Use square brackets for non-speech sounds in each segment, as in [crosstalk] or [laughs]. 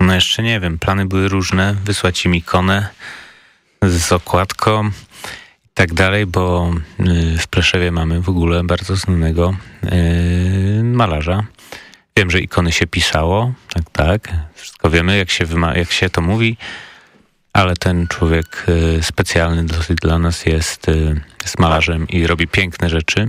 No jeszcze nie wiem, plany były różne, wysłać im ikonę z okładką i tak dalej, bo y, w Pleszewie mamy w ogóle bardzo znanego yy, malarza. Wiem, że ikony się pisało, tak, tak, wszystko wiemy, jak się, jak się to mówi, ale ten człowiek y, specjalny dosyć dla nas jest, y, jest malarzem i robi piękne rzeczy.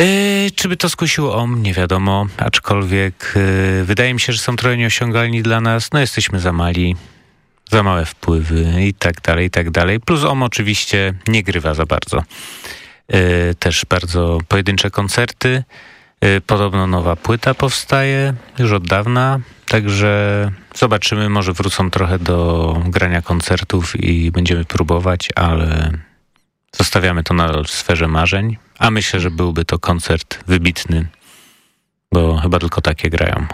Yy, czy by to skusiło OM? Nie wiadomo, aczkolwiek yy, wydaje mi się, że są trochę nieosiągalni dla nas. No jesteśmy za mali, za małe wpływy i tak dalej, i tak dalej. Plus OM oczywiście nie grywa za bardzo. Yy, też bardzo pojedyncze koncerty. Podobno nowa płyta powstaje już od dawna, także zobaczymy, może wrócą trochę do grania koncertów i będziemy próbować, ale Zostawiamy to nadal w sferze marzeń, a myślę, że byłby to koncert wybitny, bo chyba tylko takie grają.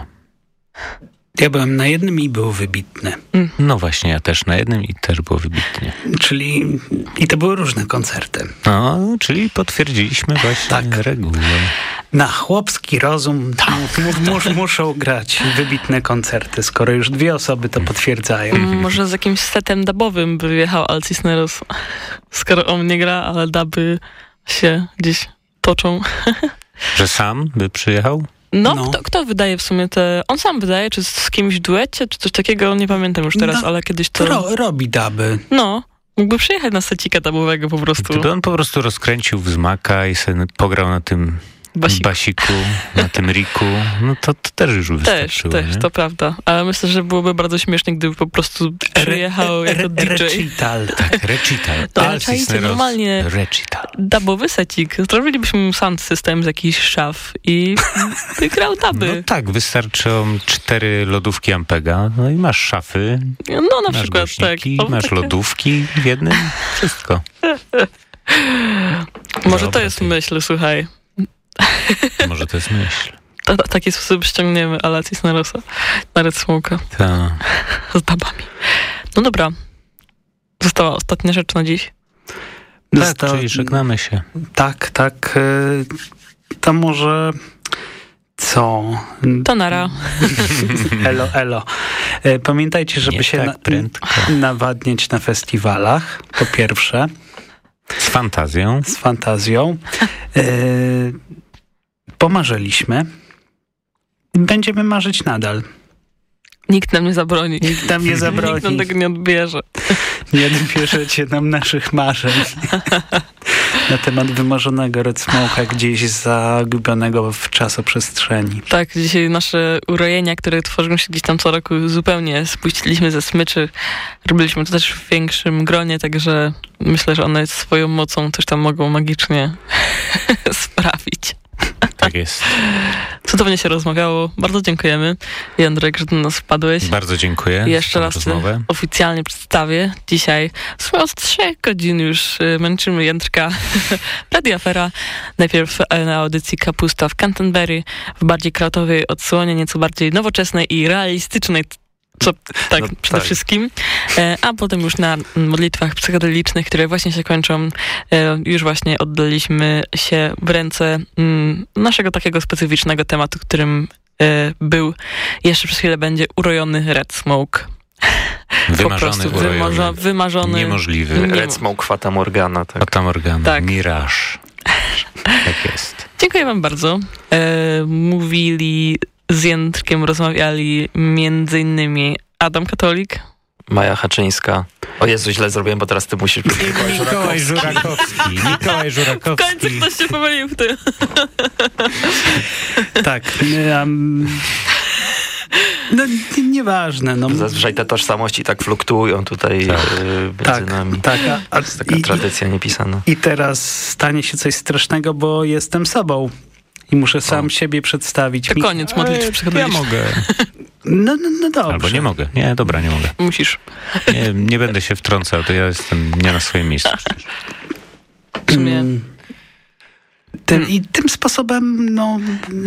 Ja byłem na jednym i był wybitny. No właśnie, ja też na jednym i też było wybitnie. Czyli i to były różne koncerty. No, czyli potwierdziliśmy właśnie tak. regułę. Na chłopski rozum tak, mus, muszą grać wybitne koncerty, skoro już dwie osoby to potwierdzają. Mm, może z jakimś setem dubowym by jechał Alcisneros, skoro on nie gra, ale duby się gdzieś toczą. [laughs] Że sam by przyjechał? No, no. Kto, kto, wydaje w sumie te... On sam wydaje, czy z kimś w duecie, czy coś takiego, nie pamiętam już teraz, no, ale kiedyś to... Ro, robi duby. No, mógłby przyjechać na secika dubowego po prostu. Gdyby on po prostu rozkręcił wzmaka i sobie pograł na tym Basiku. Basiku, na tym Riku, no to, to też już wystarczyło. Też, też, nie? to prawda. Ale myślę, że byłoby bardzo śmiesznie, gdyby po prostu przyjechał re, re, jako DJ. Recital. Tak, recital. To czajcie normalnie recital. Dubowy secik. Zrobilibyśmy sound system z jakichś szaf i [laughs] wygrał duby. No tak, wystarczą cztery lodówki Ampega, no i masz szafy. No na masz przykład, tak. masz takie... lodówki w jednym, wszystko. [laughs] Może Dobra, to jest ty. myśl, słuchaj. Może to jest myśl. W taki sposób ściągniemy Alacis na Rosa, na Red Smoke'a. Tak. Z babami. No dobra. Została ostatnia rzecz na dziś. Tak, to, czyli żegnamy się. Tak, tak. Y, to może... Co? To nara. [laughs] elo, elo. Y, pamiętajcie, żeby Nie się tak na, nawadniać na festiwalach, po pierwsze. Z fantazją. Z fantazją. Y, pomarzyliśmy. Będziemy marzyć nadal. Nikt nam nie zabroni. Nikt nam nie zabroni. Nikt nam tego nie odbierze. Nie odbierzecie nam naszych marzeń [laughs] na temat wymarzonego Red Smoke'a gdzieś zagubionego w czasoprzestrzeni. Tak, dzisiaj nasze urojenia, które tworzą się gdzieś tam co roku zupełnie spuściliśmy ze smyczy. Robiliśmy to też w większym gronie, także myślę, że one swoją mocą też tam mogą magicznie [laughs] sprawić. Tak jest. Cudownie się rozmawiało. Bardzo dziękujemy. Jędrek, że do nas wpadłeś. Bardzo dziękuję. Jeszcze raz rozmowę. oficjalnie przedstawię. Dzisiaj w od trzech godzin już y, męczymy Jędrka. [laughs] Radio Afera. Najpierw e, na audycji Kapusta w Canterbury, w bardziej kratowej odsłonie, nieco bardziej nowoczesnej i realistycznej co, tak, no, przede tak. wszystkim. E, a potem już na modlitwach psychodelicznych, które właśnie się kończą, e, już właśnie oddaliśmy się w ręce mm, naszego takiego specyficznego tematu, którym e, był, jeszcze przez chwilę będzie urojony Red Smoke. [laughs] Wymarzony, po prostu wymarza, wymarzony. Niemożliwy. Red Smoke, Fata Morgana. Tak. Fata Morgana, tak. Mirage. [laughs] Tak jest. Dziękuję wam bardzo. E, mówili z Jędrkiem rozmawiali między innymi Adam Katolik, Maja Haczyńska. O Jezu, źle zrobiłem, bo teraz ty musisz... Mikołaj Żurakowski. Mikołaj Żurakowski. W końcu ktoś się pomylił w tym. tak. Um, no, nieważne. No. Zazwyczaj te tożsamości tak fluktuują tutaj tak. Y, między tak, nami. Tak, a, a, to jest taka i, tradycja niepisana. I teraz stanie się coś strasznego, bo jestem sobą i muszę sam o. siebie przedstawić. To koniec modlitw psychodelicznych. Ja mogę. No, no, no dobrze. Albo nie mogę. Nie, dobra, nie mogę. Musisz. Nie, nie będę się wtrącał, to ja jestem nie na swoim miejscu. W sumie... Mm. Tym, I tym sposobem no,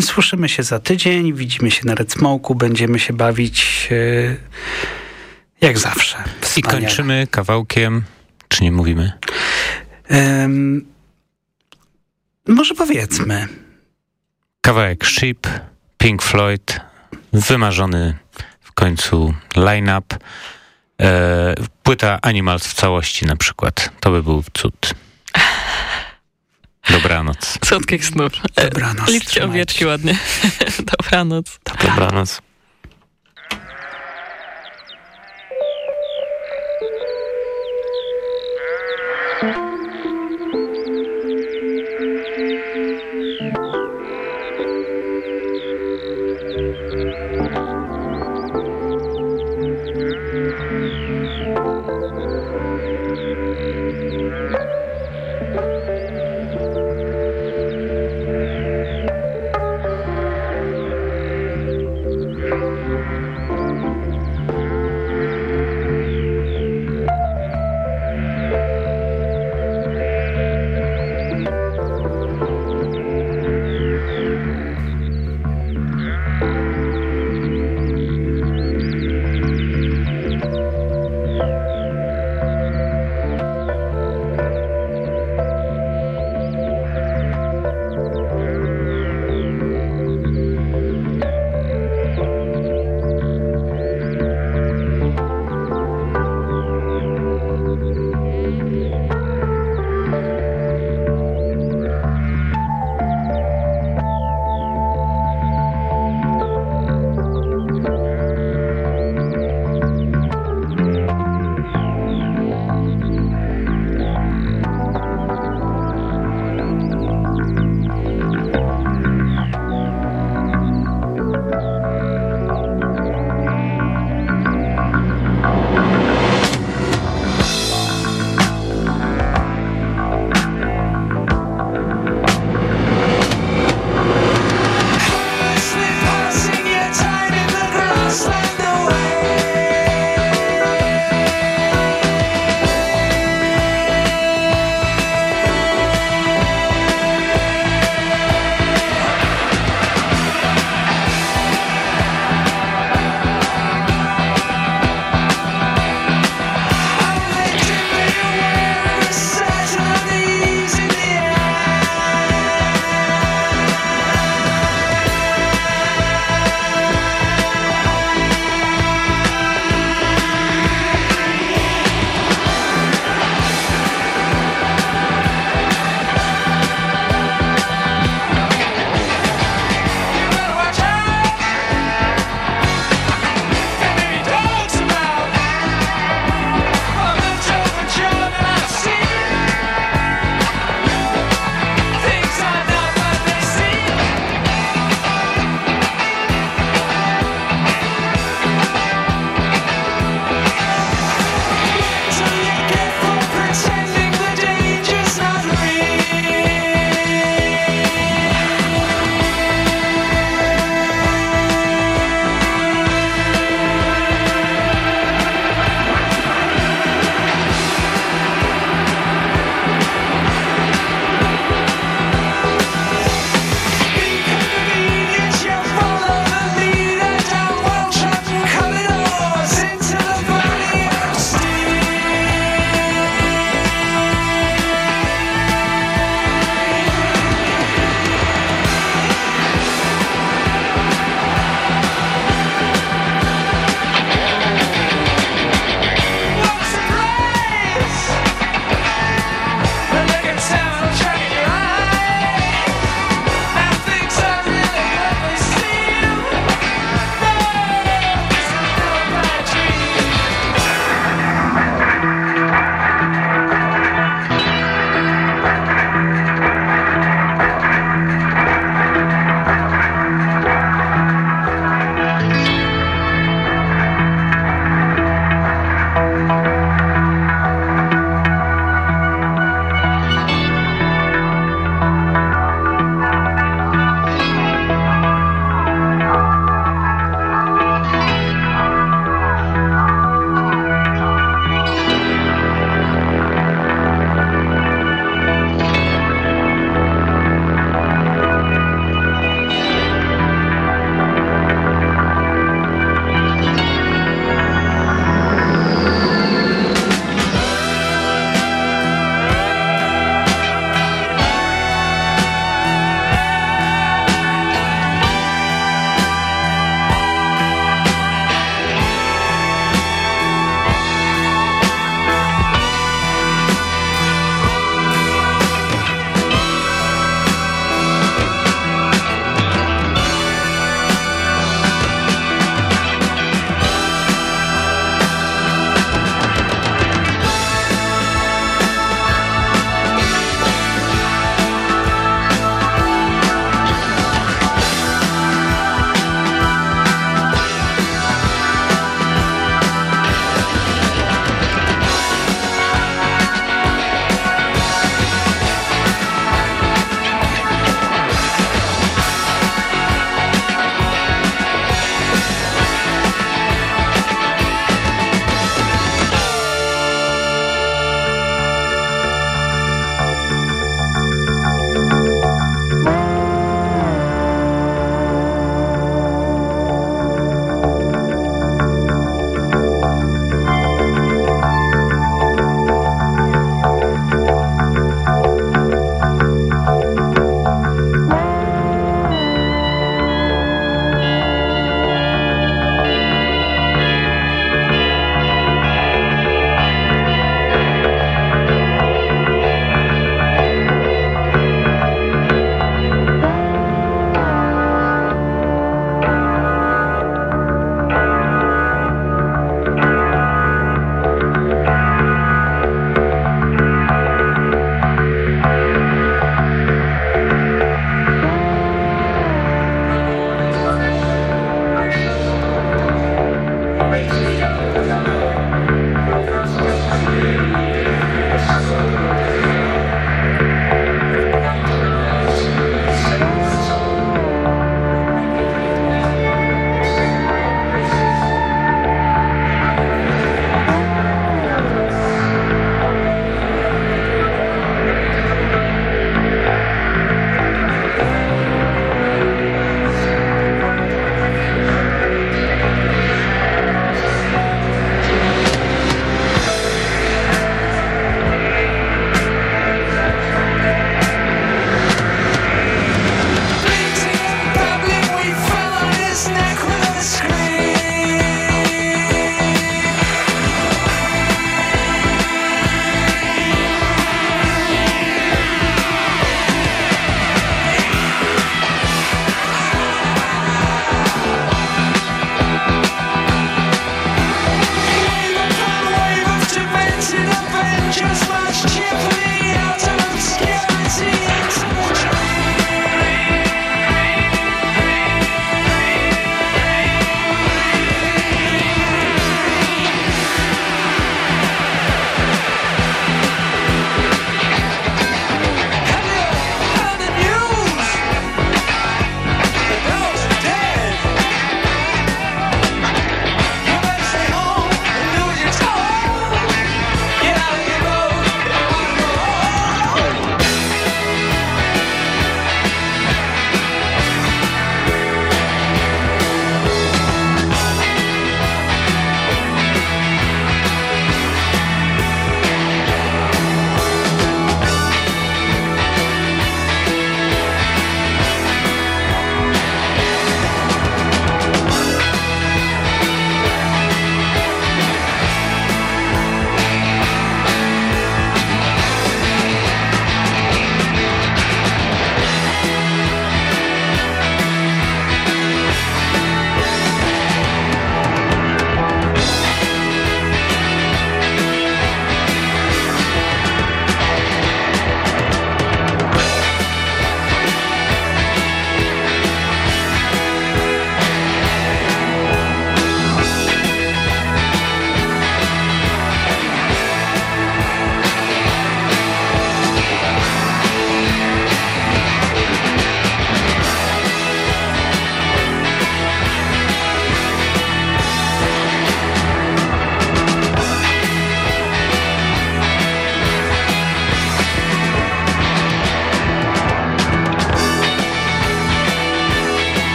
słyszymy się za tydzień, widzimy się na Red Smoke'u, będziemy się bawić e, jak zawsze. Wspaniale. I kończymy kawałkiem, czy nie mówimy? Może powiedzmy. Kawałek Ship, Pink Floyd, wymarzony w końcu line-up. E, płyta Animals w całości na przykład. To by był cud. Dobranoc. Słodkich snów. E, Dobranoc. Lipcie owieczki ładnie. Dobranoc. [laughs] Dobranoc. Dobranoc.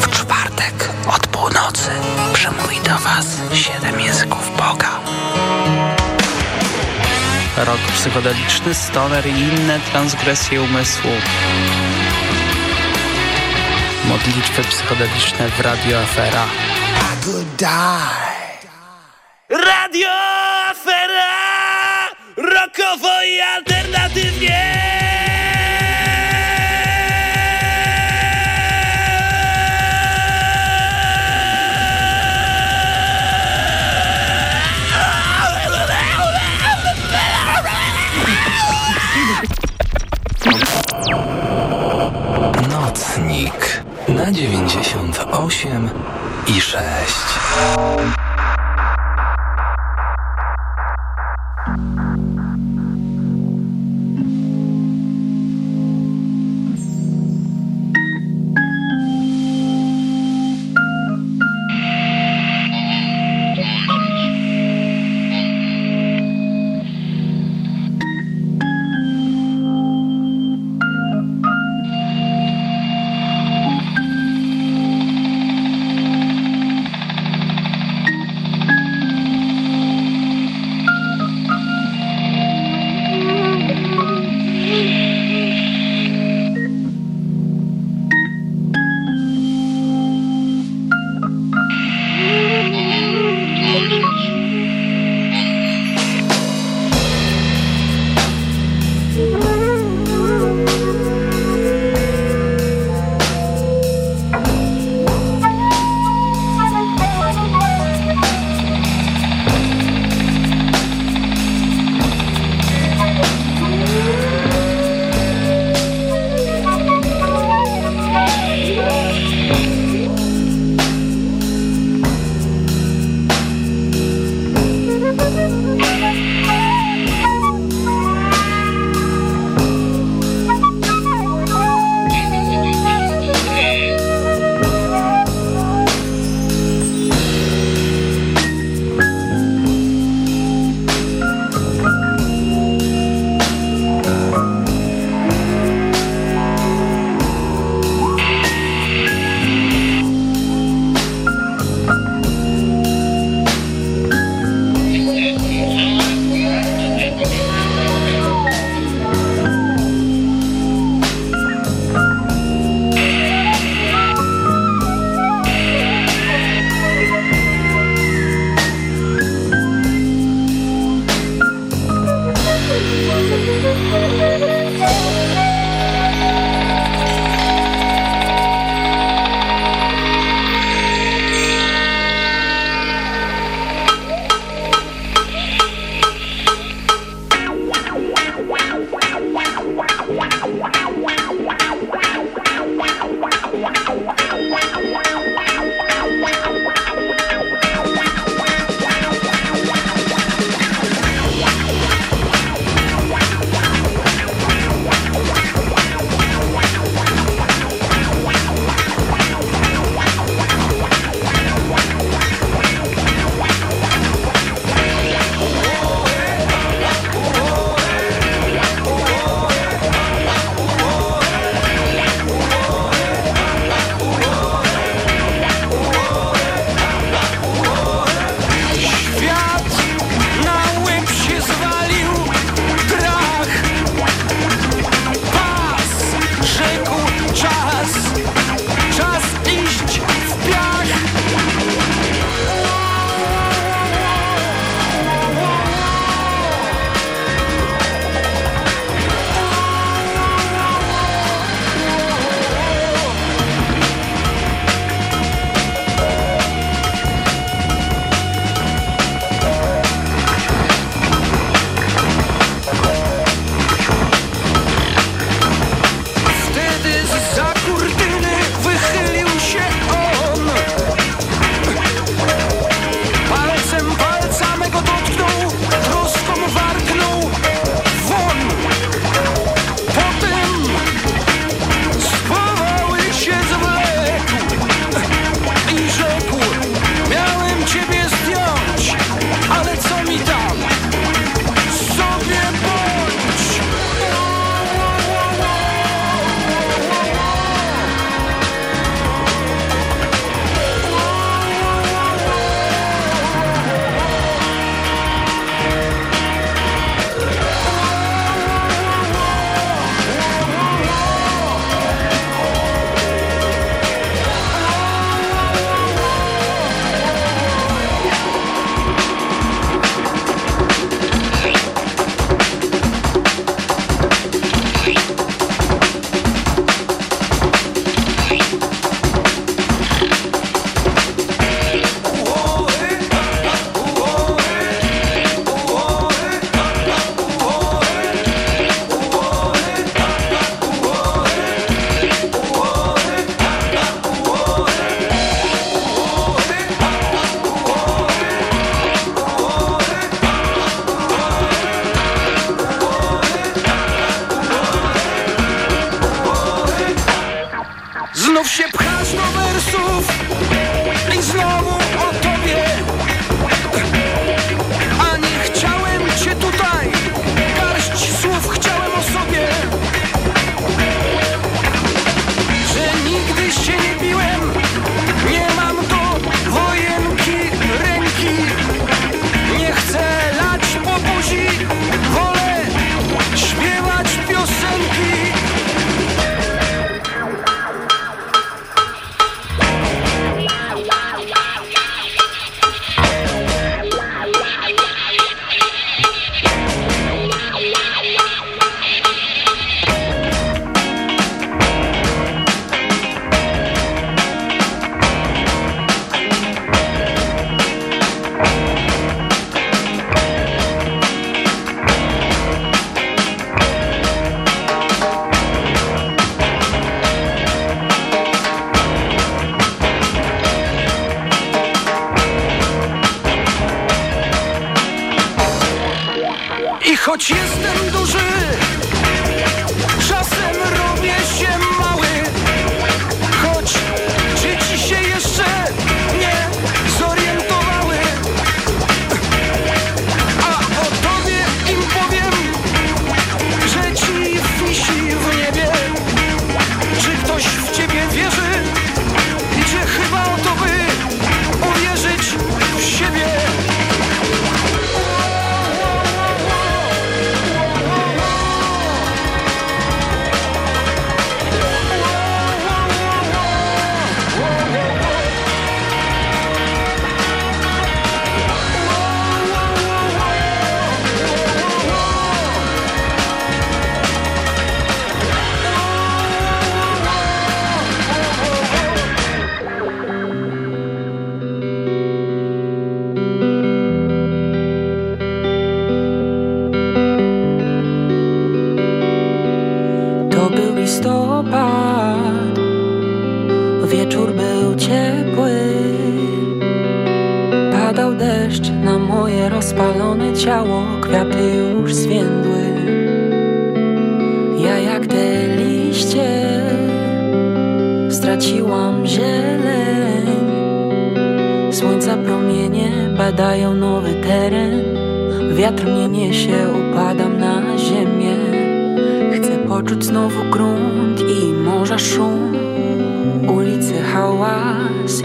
W czwartek od północy przemówi do Was siedem języków Boga. Rok psychodeliczny, stoner i inne transgresje umysłu. Modlitwy psychodeliczne w Radio Afera. Radio Afera! Rokowo i alternatywnie! 98 i 6.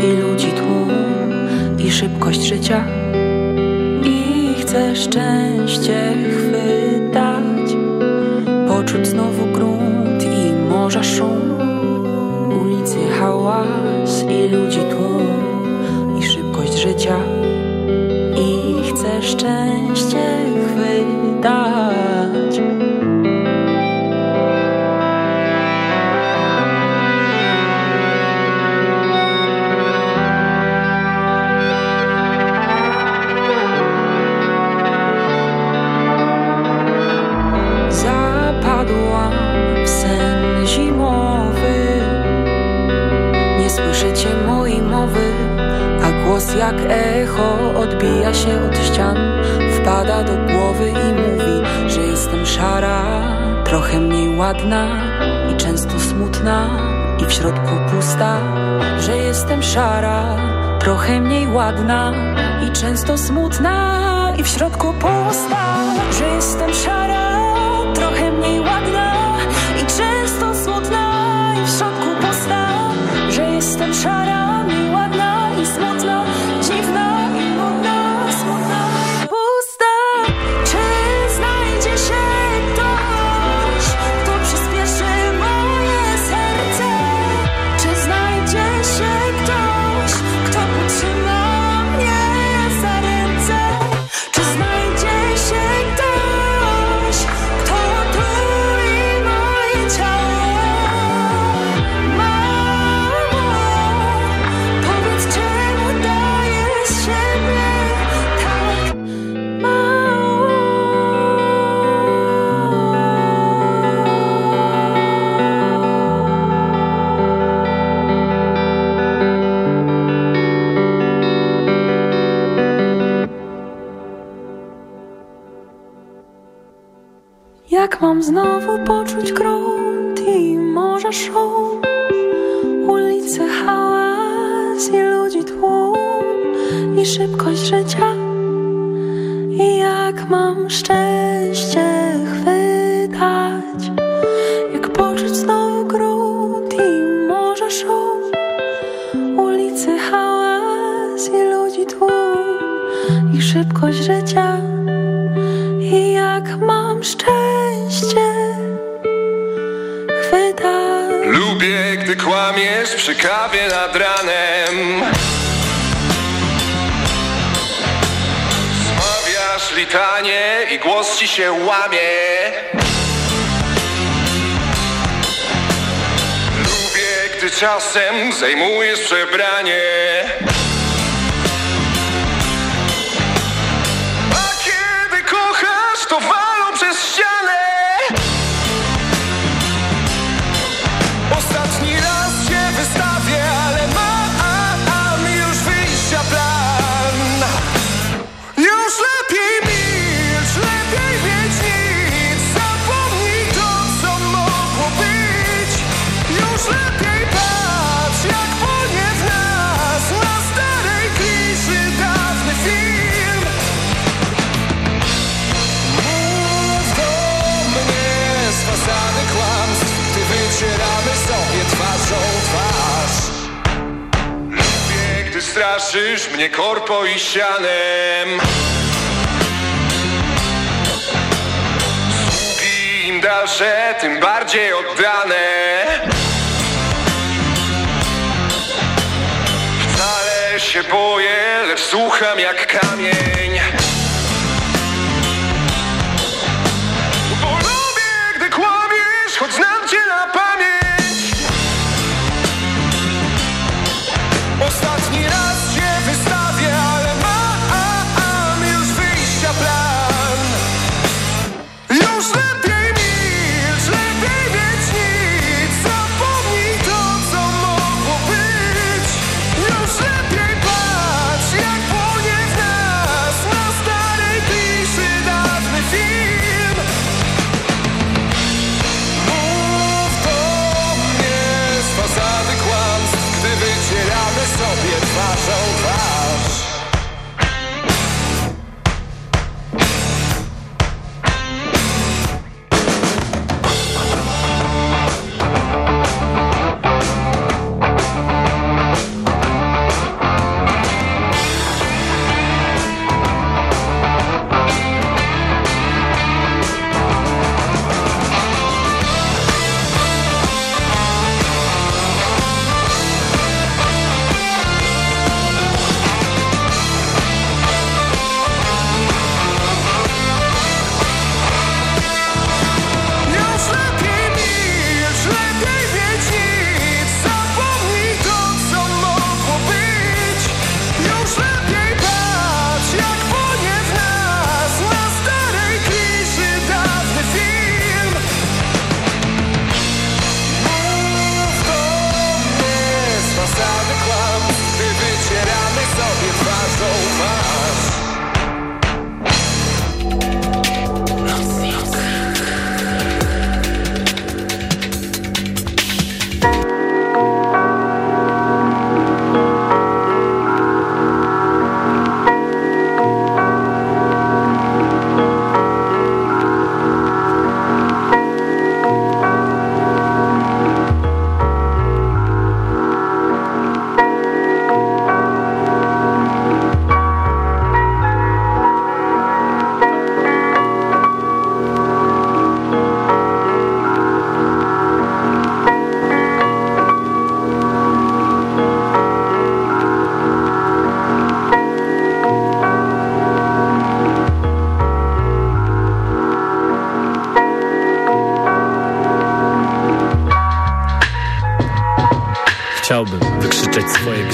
i ludzi tłum I szybkość życia. Chcę szczęście chwytać Poczuć znowu grunt i morza szum. Ulicy hałas i ludzi tłum I szybkość życia. I chcę szczęście echo odbija się od ścian Wpada do głowy i mówi, że jestem szara Trochę mniej ładna i często smutna I w środku pusta Że jestem szara, trochę mniej ładna I często smutna i w środku pusta Że jestem szara, trochę mniej ładna znowu poczuć grunt i morza szum. Ulice hałas i ludzi tłum I szybkość życia się łamie. Lubię, gdy czasem zajmujesz przebranie wystraszysz mnie korpo i sianem. Sługi im dalsze, tym bardziej oddane. Wcale się boję, lecz słucham jak kamień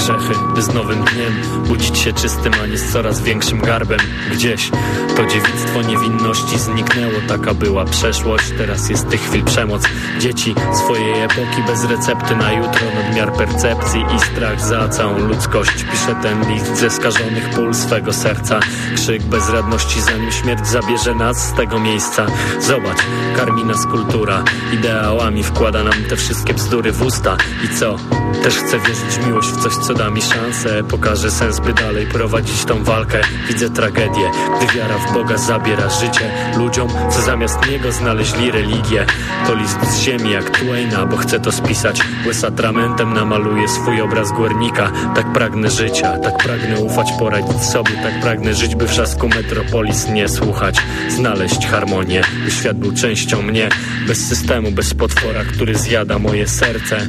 grzechy, by z nowym dniem budzić się czystym, a nie z coraz większym garbem. Gdzieś to dziewictwo niewinności zniknęło, taka była przeszłość, teraz jest tych chwil przemoc. Dzieci swojej epoki bez recepty na jutro, nadmiar percepcji i strach za całą ludzkość. Pisze ten list ze skażonych pól swego serca, krzyk bezradności zanim śmierć zabierze nas z tego miejsca. Zobacz, karmi nas kultura, ideałami wkłada nam te wszystkie bzdury w usta i co? Też chcę wierzyć w miłość, w coś co da mi szansę. Pokaże sens, by dalej prowadzić tą walkę. Widzę tragedię, gdy wiara w Boga zabiera życie. Ludziom, co zamiast Niego znaleźli religię. To list z ziemi jak Twaina, bo chcę to spisać. Łez atramentem namaluję swój obraz górnika. Tak pragnę życia, tak pragnę ufać, poradzić sobie. Tak pragnę żyć, by wrzasku metropolis nie słuchać. Znaleźć harmonię, by świat był częścią mnie. Bez systemu, bez potwora, który zjada moje serce.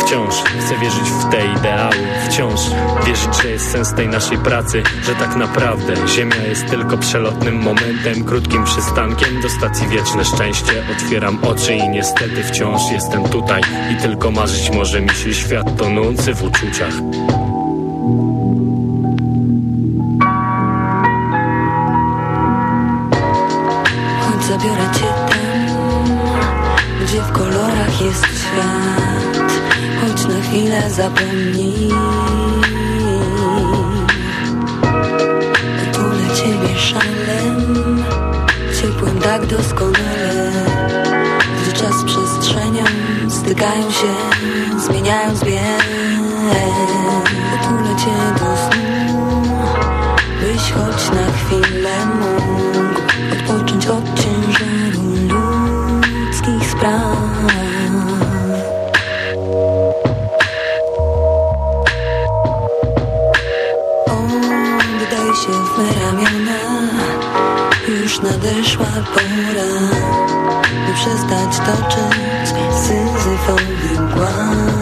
Wciąż chcę wierzyć w te ideały. Wciąż wierzyć, że jest sens tej naszej pracy Że tak naprawdę Ziemia jest tylko przelotnym momentem Krótkim przystankiem. Do stacji wieczne szczęście Otwieram oczy i niestety wciąż jestem tutaj. I tylko marzyć może mi się świat tonący w uczuciach Ścigają się, zmieniają bieg Otulę cię do snu. Byś choć na chwilę mógł Odpocząć od ciężaru ludzkich spraw. Oddaj się w ramiona Już nadeszła pora By przestać toczyć 风云关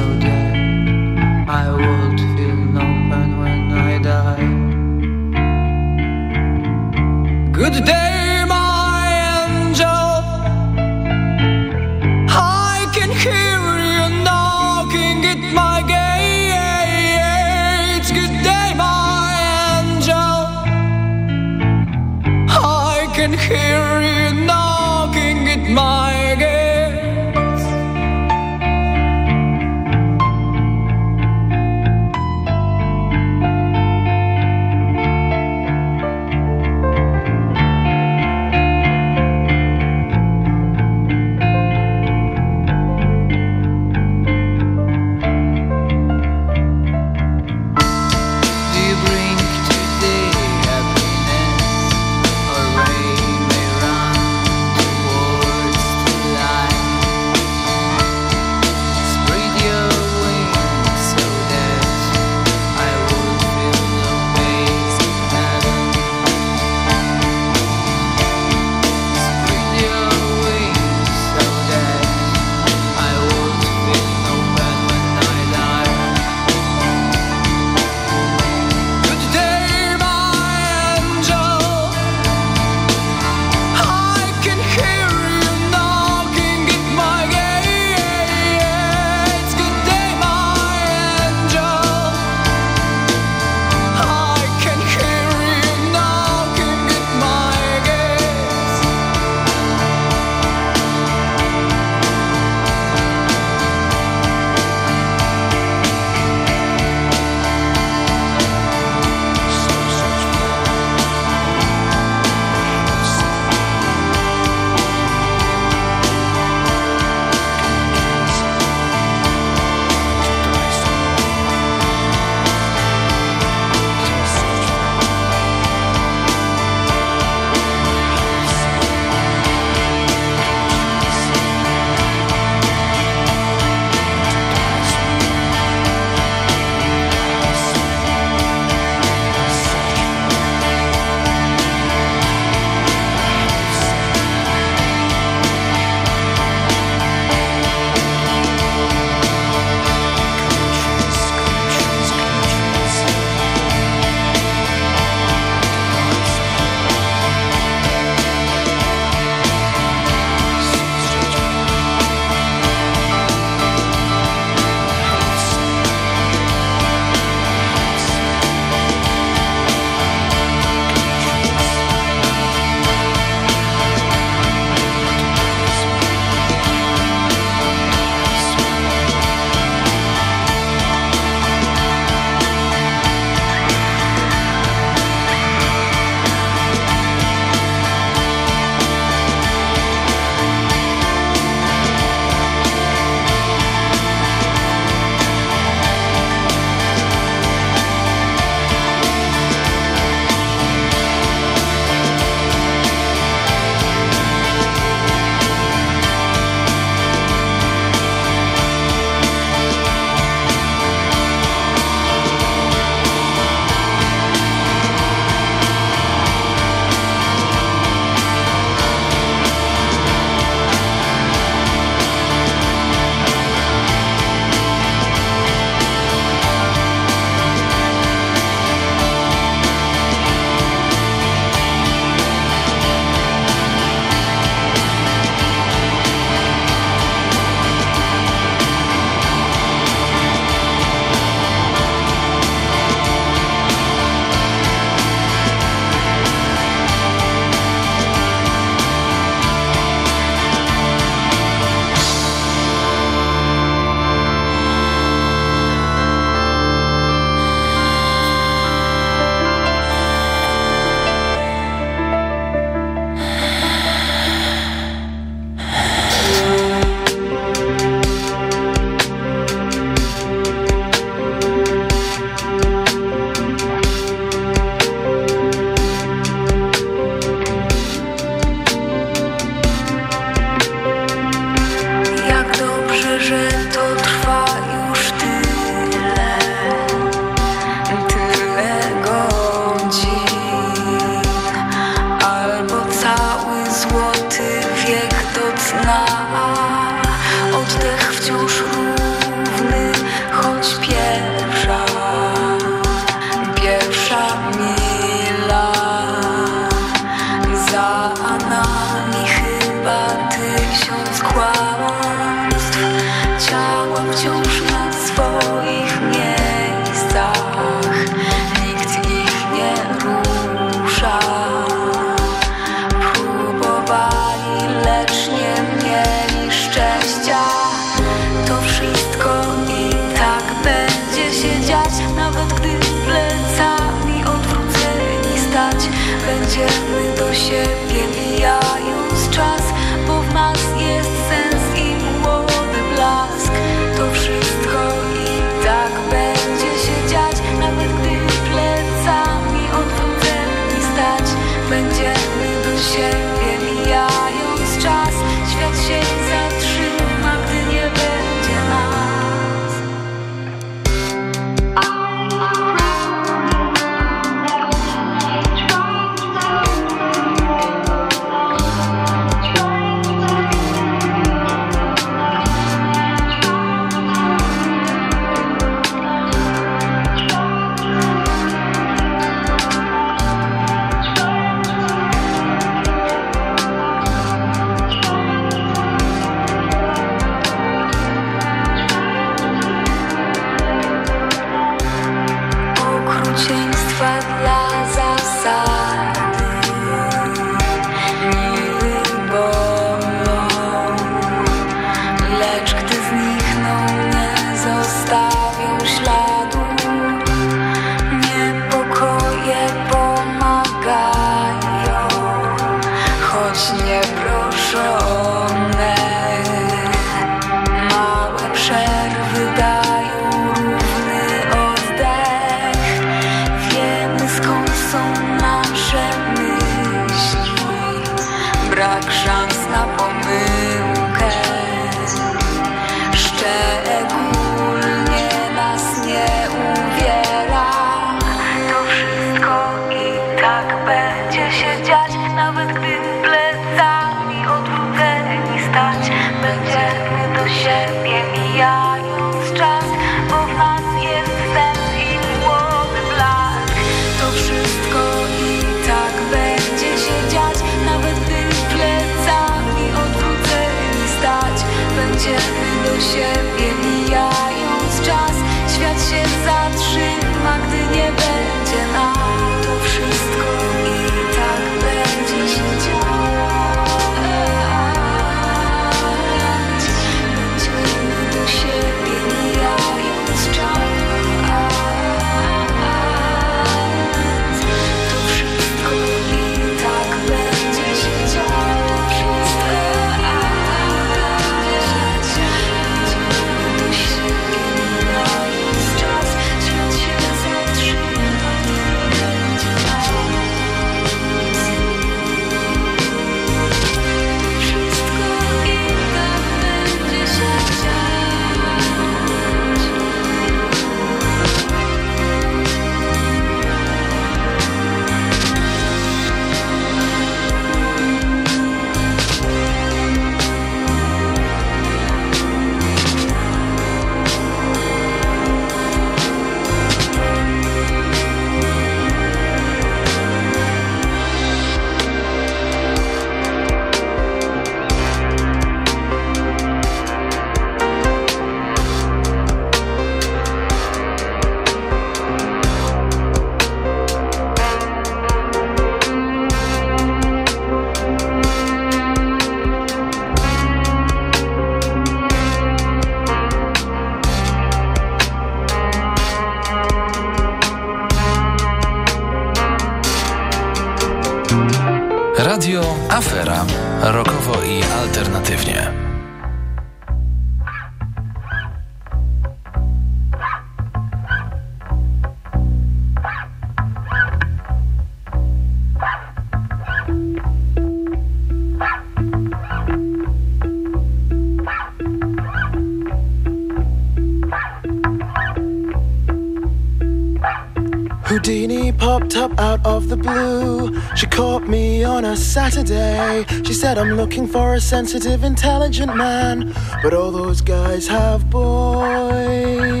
said, I'm looking for a sensitive, intelligent man, but all those guys have boys.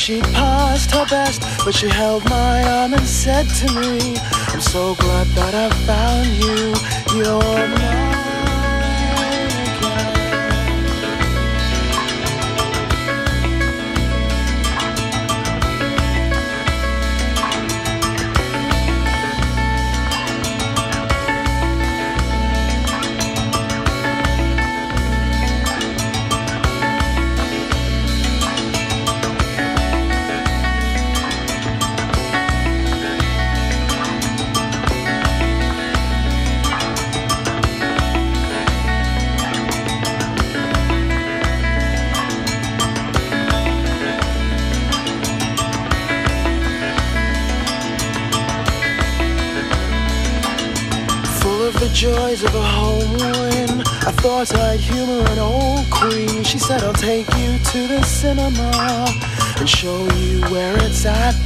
She'd passed her best, but she held my arm and said to me, I'm so glad that I found you. You're mine.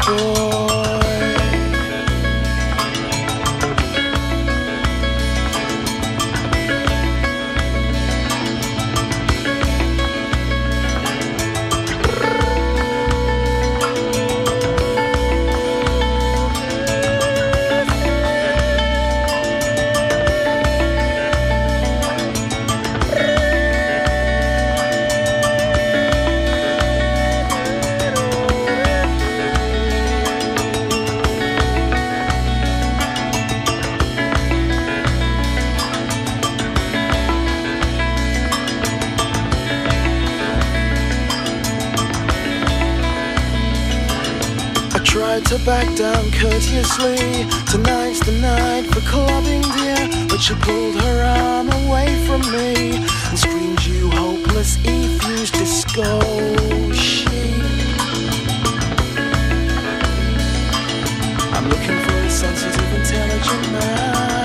Oh. To back down courteously. Tonight's the night for clubbing, dear. But she pulled her arm away from me and screamed, You hopeless, effused disco sheep. I'm looking for a sensitive, intelligent man.